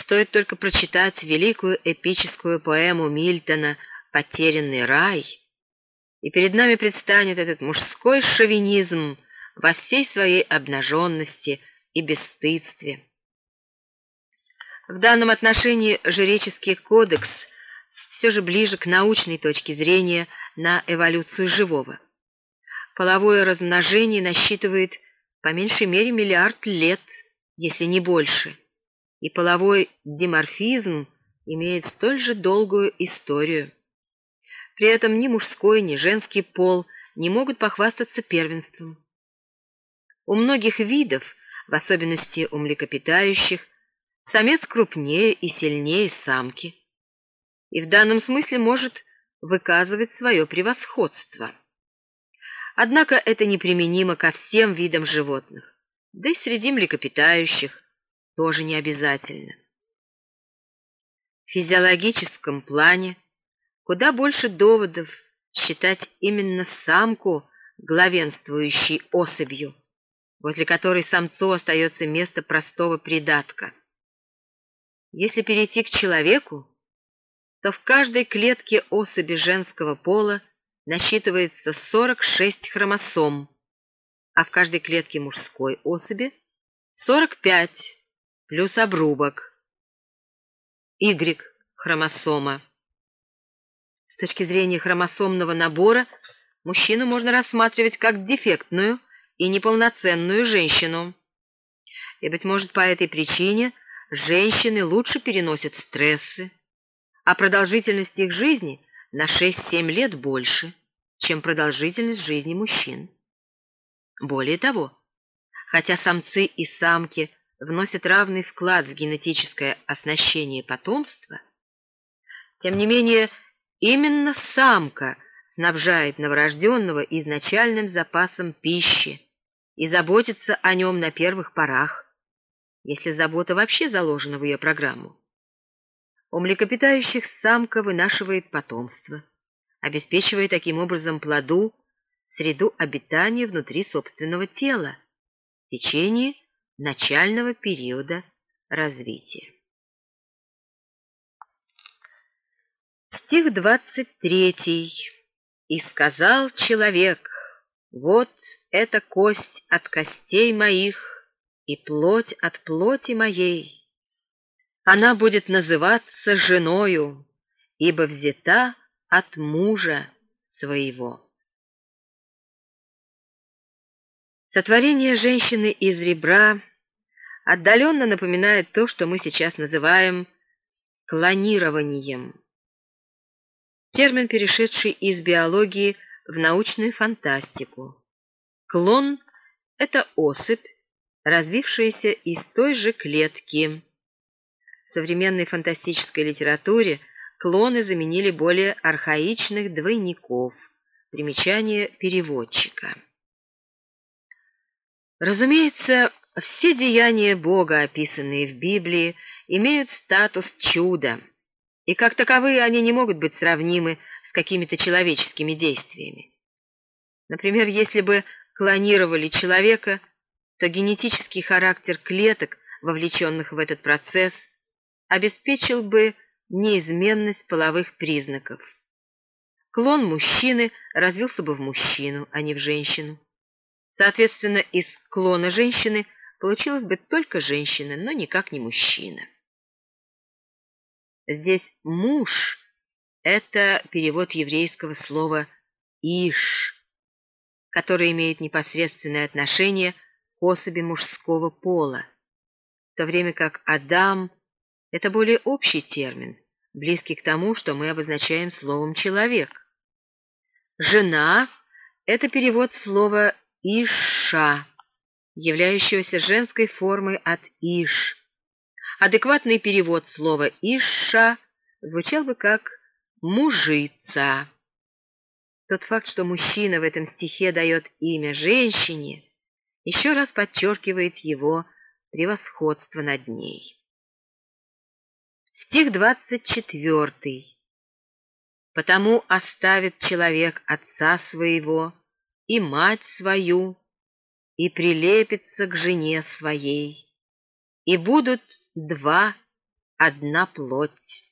Стоит только прочитать великую эпическую поэму Мильтона «Потерянный рай», и перед нами предстанет этот мужской шовинизм во всей своей обнаженности и бесстыдстве. В данном отношении жреческий кодекс все же ближе к научной точке зрения на эволюцию живого. Половое размножение насчитывает по меньшей мере миллиард лет, если не больше, и половой диморфизм имеет столь же долгую историю. При этом ни мужской, ни женский пол не могут похвастаться первенством. У многих видов, в особенности у млекопитающих, самец крупнее и сильнее самки и в данном смысле может выказывать свое превосходство. Однако это неприменимо ко всем видам животных, да и среди млекопитающих тоже не обязательно. В физиологическом плане куда больше доводов считать именно самку главенствующей особью, возле которой самцу остается место простого придатка. Если перейти к человеку, то в каждой клетке особи женского пола насчитывается 46 хромосом, а в каждой клетке мужской особи 45 плюс обрубок. Y-хромосома. С точки зрения хромосомного набора мужчину можно рассматривать как дефектную и неполноценную женщину. И, быть может, по этой причине женщины лучше переносят стрессы, а продолжительность их жизни на 6-7 лет больше, чем продолжительность жизни мужчин. Более того, хотя самцы и самки вносят равный вклад в генетическое оснащение потомства, тем не менее именно самка снабжает новорожденного изначальным запасом пищи и заботится о нем на первых порах, если забота вообще заложена в ее программу. У млекопитающих самка вынашивает потомство, обеспечивая таким образом плоду среду обитания внутри собственного тела в течение начального периода развития. Стих 23. «И сказал человек, вот эта кость от костей моих и плоть от плоти моей» она будет называться женою, ибо взята от мужа своего. Сотворение женщины из ребра отдаленно напоминает то, что мы сейчас называем клонированием. Термин, перешедший из биологии в научную фантастику. Клон – это особь, развившаяся из той же клетки, в современной фантастической литературе клоны заменили более архаичных двойников. Примечание переводчика. Разумеется, все деяния Бога, описанные в Библии, имеют статус чуда, и как таковые они не могут быть сравнимы с какими-то человеческими действиями. Например, если бы клонировали человека, то генетический характер клеток, вовлеченных в этот процесс, обеспечил бы неизменность половых признаков. Клон мужчины развился бы в мужчину, а не в женщину. Соответственно, из клона женщины получилась бы только женщина, но никак не мужчина. Здесь «муж» — это перевод еврейского слова «иш», которое имеет непосредственное отношение к особи мужского пола, в то время как Адам это более общий термин, близкий к тому, что мы обозначаем словом «человек». «Жена» — это перевод слова «иша», являющегося женской формой от «иш». Адекватный перевод слова «иша» звучал бы как «мужица». Тот факт, что мужчина в этом стихе дает имя женщине, еще раз подчеркивает его превосходство над ней. Стих 24. «Потому оставит человек отца своего и мать свою, и прилепится к жене своей, и будут два одна плоть.